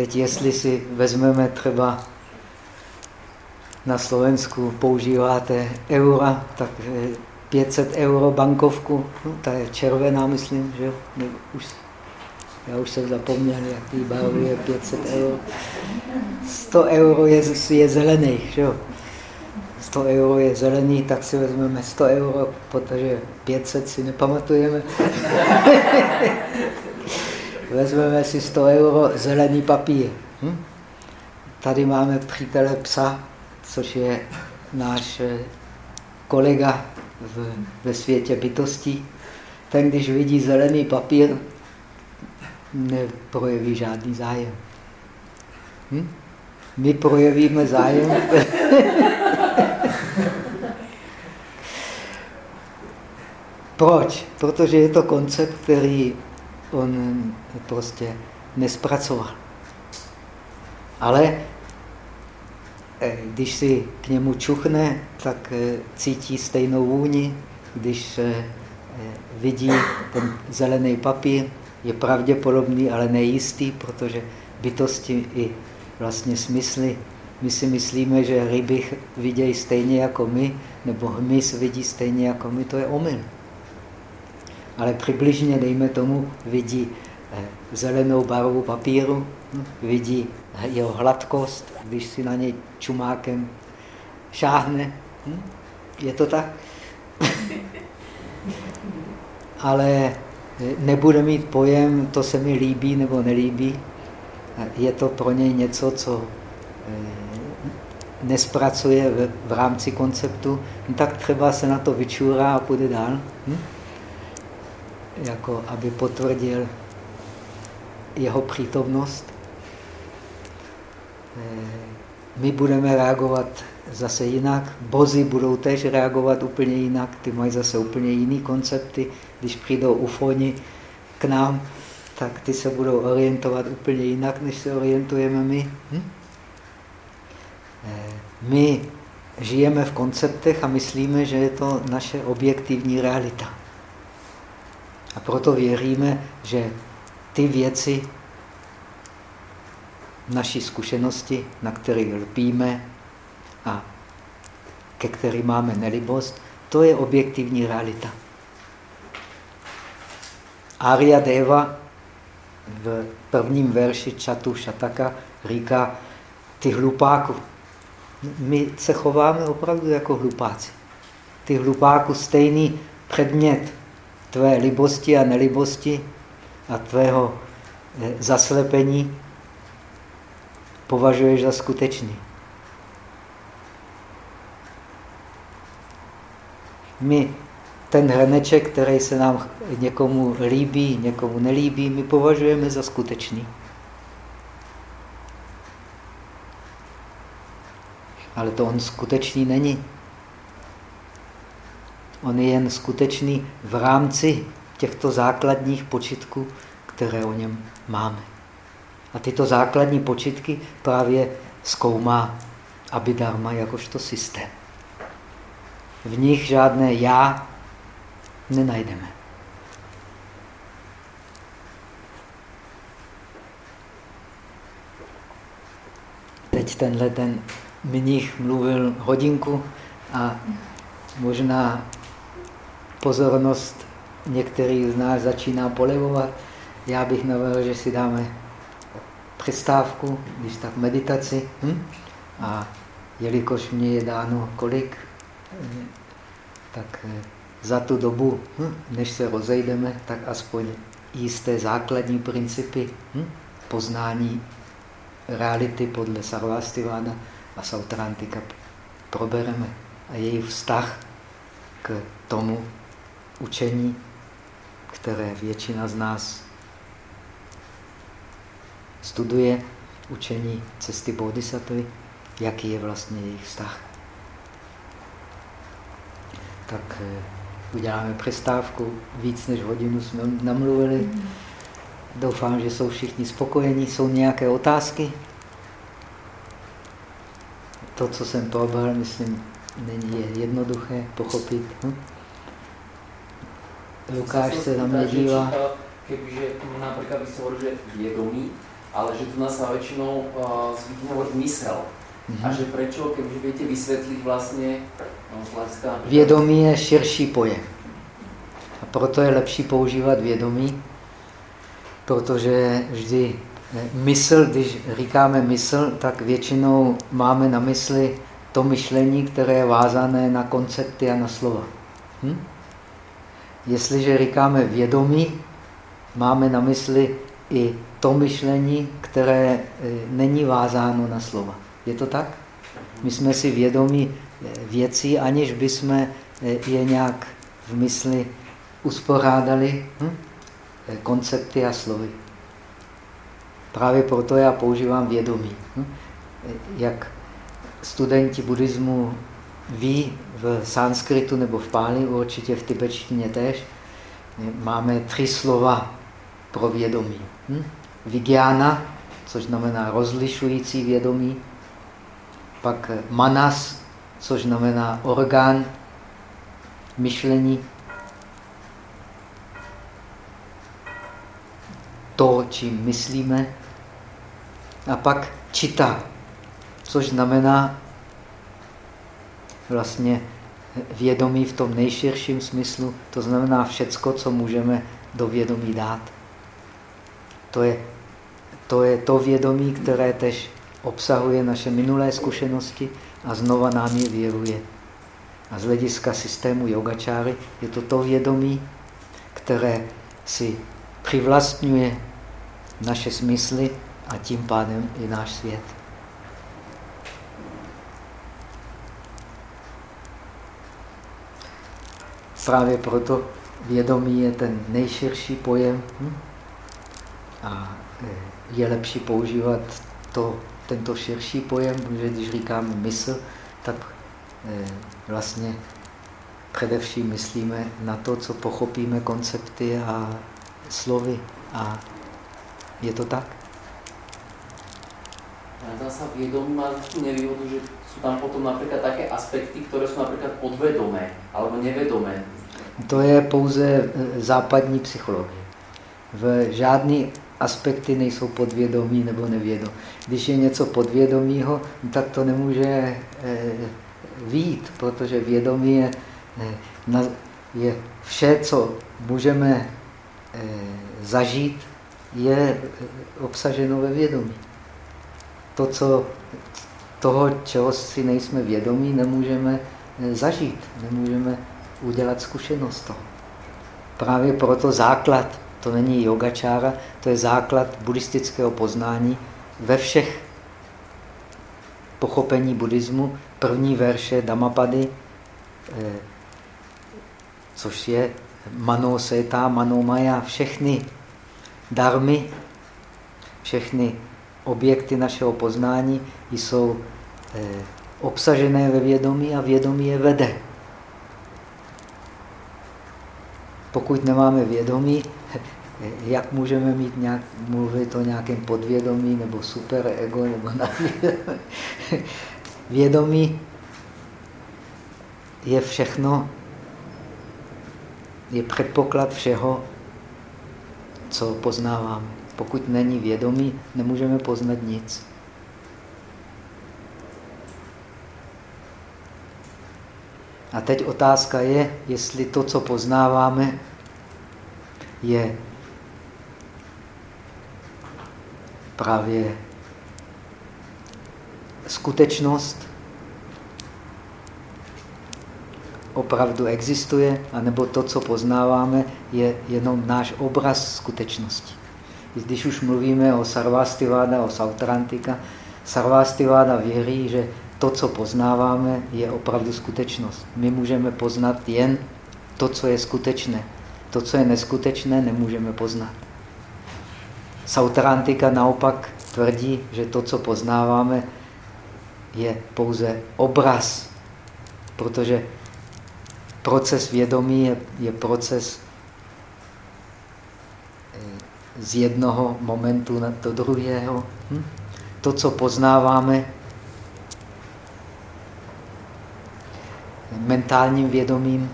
Teď jestli si vezmeme třeba na Slovensku používáte eura, tak 500 euro bankovku, no, ta je červená, myslím, že jo? Už, já už jsem zapomněl, jaký barvy je 500 euro. 100 euro je, je zelený, že jo? 100 euro je zelený, tak si vezmeme 100 euro, protože 500 si nepamatujeme. vezmeme si 100 euro zelený papír. Hm? Tady máme přítele psa, což je náš eh, kolega v, ve světě bytostí. Ten, když vidí zelený papír, neprojeví žádný zájem. Hm? My projevíme zájem. Proč? Protože je to koncept, který on prostě nespracoval. Ale eh, když si k němu čuchne, tak eh, cítí stejnou vůni. Když eh, vidí ten zelený papír, je pravděpodobný, ale nejistý, protože bytosti i vlastně smysly. My si myslíme, že ryby vidějí stejně jako my, nebo hmyz vidí stejně jako my, to je omyl ale přibližně, dejme tomu, vidí eh, zelenou barvu papíru, hm, vidí jeho hladkost, když si na něj čumákem šáhne. Hm, je to tak? ale nebude mít pojem, to se mi líbí nebo nelíbí. Je to pro něj něco, co nespracuje v, rámci konceptu, tak třeba se na to vyčůrá a půjde dál. Hm? Jako aby potvrdil jeho přítomnost. Eh, my budeme reagovat zase jinak. Bozy budou tež reagovat úplně jinak. Ty mají zase úplně jiný koncepty. Když přijdou ufoni k nám, tak ty se budou orientovat úplně jinak, než se orientujeme my. Hm? Eh, my žijeme v konceptech a myslíme, že je to naše objektivní realita. A proto věříme, že ty věci, naší zkušenosti, na které lpíme a ke kterým máme nelibost, to je objektivní realita. Arya Deva v prvním verši Čatu Šataka říká, ty hlupáku, my se chováme opravdu jako hlupáci. Ty hlupáku stejný předmět tvé libosti a nelibosti a tvého eh, zaslepení považuješ za skutečný. My ten hrneček, který se nám někomu líbí, někomu nelíbí, my považujeme za skutečný. Ale to on skutečný není. On je jen skutečný v rámci těchto základních počitků, které o něm máme. A tyto základní počitky právě zkoumá Abhidharma jakožto systém. V nich žádné já nenajdeme. Teď tenhle ten mnich mluvil hodinku a možná pozornost některých z nás začíná polevovat. Já bych navrhl, že si dáme přestávku, když tak meditaci. Hm? A jelikož mě je dáno kolik, tak eh, za tu dobu, hm, než se rozejdeme, tak aspoň jisté základní principy hm, poznání reality podle Sarvastivána a Sautrantika probereme a její vztah k tomu učení, které většina z nás studuje, učení cesty bodhisattvy, jaký je vlastně jejich vztah. Tak eh, uděláme přestávku, víc než hodinu jsme namluvili. Doufám, že jsou všichni spokojení. Jsou nějaké otázky? to, co jsem probral, myslím, není jednoduché pochopit. Hm? Lukáš se na mě dívá. Kebyže například hovorí, že vědomí, ale že tu nás většinou uh, zvykne. Mm -hmm. A že prečo, kebyže viete vysvětlit vlastně no. Vědomí je širší pojem. A proto je lepší používat vědomí, protože vždy mysl, když říkáme mysl, tak většinou máme na mysli to myšlení, které je vázané na koncepty a na slova. Hm? Jestliže říkáme vědomí, máme na mysli i to myšlení, které e, není vázáno na slova. Je to tak? My jsme si vědomí e, věcí, aniž bychom e, je nějak v mysli uspořádali hm? koncepty a slovy. Právě proto já používám vědomí. Hm? Jak studenti buddhismu ví v sanskritu nebo v páli, určitě v tibetštině tež, máme tři slova pro vědomí. Hm? Vigyana, což znamená rozlišující vědomí, pak manas, což znamená orgán myšlení, to, čím myslíme, a pak čita, což znamená vlastně vědomí v tom nejširším smyslu, to znamená všecko, co můžeme do vědomí dát. To je to, je to vědomí, které tež obsahuje naše minulé zkušenosti a znova nám je věruje. A z hlediska systému yogačáry je to to vědomí, které si přivlastňuje naše smysly a tím pádem i náš svět. Právě proto vědomí je ten nejširší pojem hm? a e, je lepší používat to, tento širší pojem, protože když říkáme mysl, tak e, vlastně především myslíme na to, co pochopíme koncepty a slovy. A je to tak? Zasa vědomí má nevýhodu, že jsou tam potom například také aspekty, které jsou například podvedomé alebo nevedomé. To je pouze e, západní psychologie. V žádný aspekty nejsou podvědomí nebo nevědomí. Když je něco podvědomího, tak to nemůže e, výjít, protože vědomí je, e, je vše, co můžeme zažít, je obsaženo ve vědomí. To, co, toho, čeho si nejsme vědomí, nemůžeme zažít, nemůžeme udělat zkušenost toho. Právě proto základ, to není yogačára, to je základ buddhistického poznání ve všech pochopení buddhismu. První verše Damapady, eh, což je Mano Seta, Mano Maya, všechny darmy, všechny objekty našeho poznání jsou eh, obsažené ve vědomí a vědomí je vede. pokud nemáme vědomí, jak můžeme mít nějak, mluvit o nějakém podvědomí nebo superego nebo nadvědomí. Vědomí je všechno, je předpoklad všeho, co poznáváme. Pokud není vědomí, nemůžeme poznat nic. A teď otázka je, jestli to, co poznáváme, je právě skutečnost, opravdu existuje, anebo to, co poznáváme, je jenom náš obraz skutečnosti. Když už mluvíme o Sarvastiváda, o Sautrantika, Sarvastiváda věří, že to, co poznáváme, je opravdu skutečnost. My můžeme poznat jen to, co je skutečné. To, co je neskutečné, nemůžeme poznat. Sautrantika naopak tvrdí, že to, co poznáváme, je pouze obraz, protože proces vědomí je, je proces z jednoho momentu na to druhého. Hm? To, co poznáváme, mentálním vědomím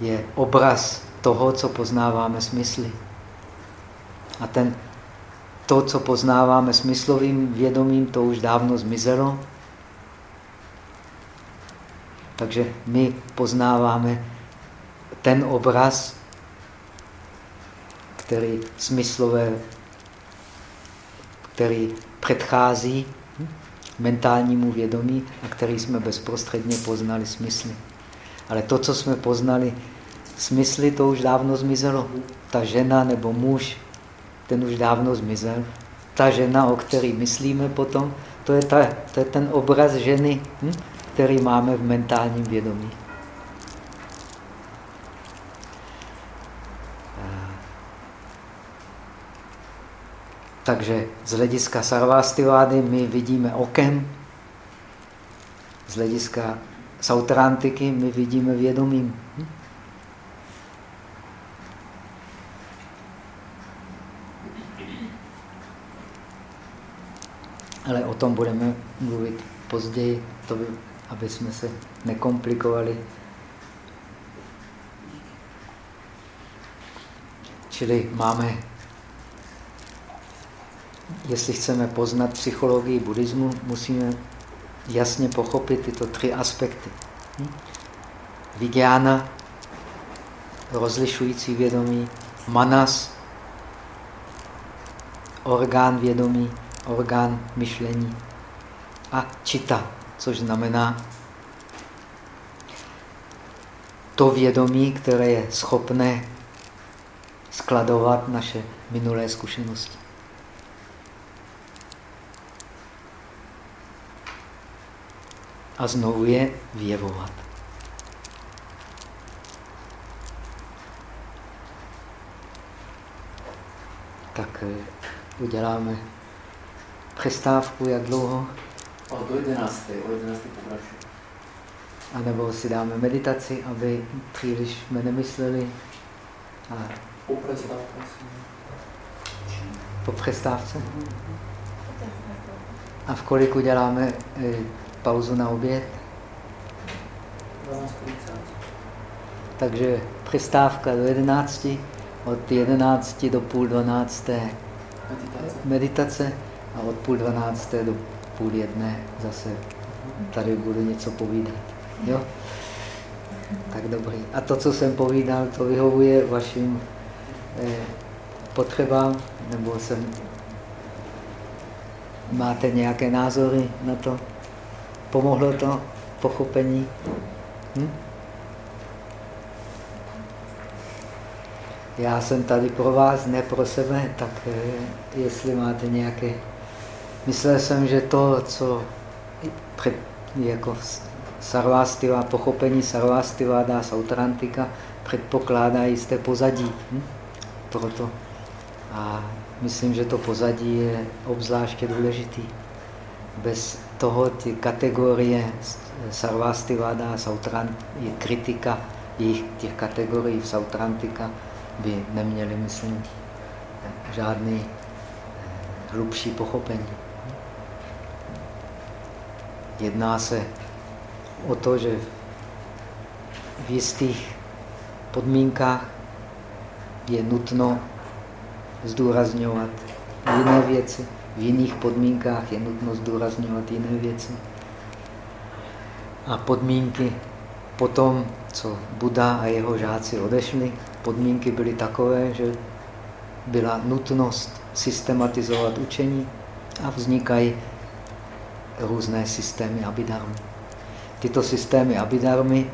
je obraz toho, co poznáváme smysly. A ten, to, co poznáváme smyslovým vědomím, to už dávno zmizelo. Takže my poznáváme ten obraz, který smyslové, který předchází mentálnímu vědomí a který jsme bezprostředně poznali smysly. Ale to, co jsme poznali smysly, to už dávno zmizelo. Ta žena nebo muž, ten už dávno zmizel. Ta žena, o které myslíme potom, to je, ta, to je ten obraz ženy, hm, který máme v mentálním vědomí. Takže z hlediska sarvastivády my vidíme okem, z hlediska sautrantiky my vidíme vědomím. Ale o tom budeme mluvit později, to by, aby jsme se nekomplikovali. Čili máme jestli chceme poznat psychologii buddhismu, musíme jasně pochopit tyto tři aspekty. Hm? Vigyána, rozlišující vědomí, manas, orgán vědomí, orgán myšlení a čita, což znamená to vědomí, které je schopné skladovat naše minulé zkušenosti. A znovu je vyjevovat. Tak eh, uděláme přestávku, jak dlouho? O, do 11. O 11. pokračuji. A nebo si dáme meditaci, aby příliš jsme nemysleli. A po přestávce. Po přestávce? A v kolik uděláme e, pauzu na oběd? Takže přestávka do 11, od 11 do půl 12. meditace, a od půl 12 do půl jedné zase tady budu něco povídat. Jo? Tak dobrý. A to, co jsem povídal, to vyhovuje vašim eh, potřebám? Nebo jsem... Máte nějaké názory na to? Pomohlo to pochopení? Hm? Já jsem tady pro vás, ne pro sebe, tak eh, jestli máte nějaké... Myslel jsem, že to, co před, jako sarvástiva, pochopení sarvástivada, sautrantika předpokládá jisté pozadí. Hm? Proto. A myslím, že to pozadí je obzvláště důležitý. Bez toho ty kategorie sarvástivada, sautran, je kritika jejich těch kategorií v sautrantika by neměli, myslím, žádný eh, hlubší pochopení. Jedná se o to, že v jistých podmínkách je nutno zdůrazňovat jiné věci, v jiných podmínkách je nutno zdůrazňovat jiné věci. A podmínky potom, co Buda a jeho žáci odešli, podmínky byly takové, že byla nutnost systematizovat učení a vznikají různé systémy abidarmy. Tyto systémy abidarmy,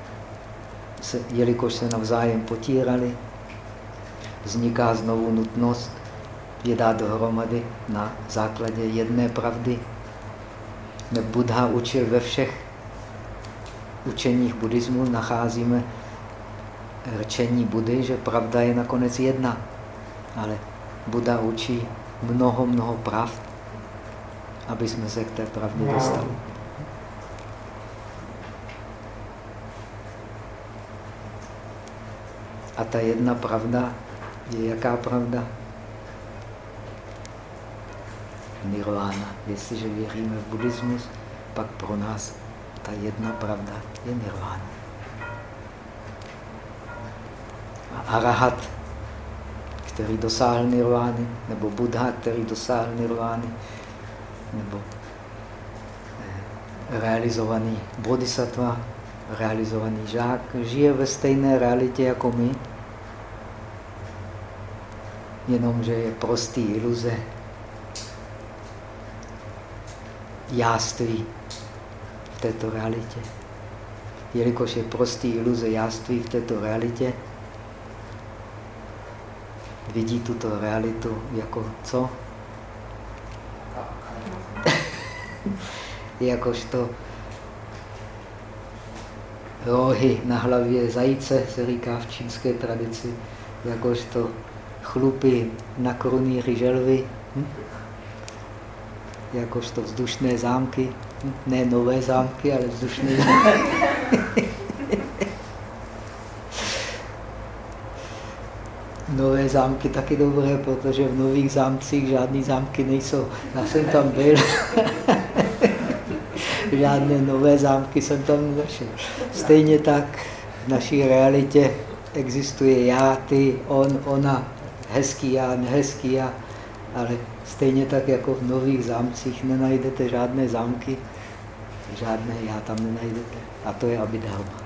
jelikož se navzájem potírali, vzniká znovu nutnost je dát dohromady na základě jedné pravdy. Buddha učil ve všech učeních buddhismu, nacházíme řečení Budy, že pravda je nakonec jedna. Ale Buda učí mnoho, mnoho pravd, aby jsme se k té pravdě dostali. A ta jedna pravda je jaká pravda? Nirvana. Jestliže věříme v buddhismus, pak pro nás ta jedna pravda je nirvana. A arahat, který dosáhl nirvány, nebo Buddha, který dosáhl nirvány, nebo eh, realizovaný bodhisattva, realizovaný žák, žije ve stejné realitě jako my, jenomže je prostý iluze jáství v této realitě. Jelikož je prostý iluze jáství v této realitě, vidí tuto realitu jako co? Jakožto rohy na hlavě zajíce, se říká v čínské tradici, jakožto chlupy na korunýři želvy, hm? Jakožto vzdušné zámky, ne nové zámky, ale vzdušné zámky. nové zámky taky dobré, protože v nových zámcích žádný zámky nejsou. Já jsem tam byl. Žádné nové zámky jsem tam nenašel. Stejně tak v naší realitě existuje já, ty, on, ona, hezký já, nehezký já, ale stejně tak jako v nových zámcích nenajdete žádné zámky, žádné já tam nenajdete. A to je Abhidharma.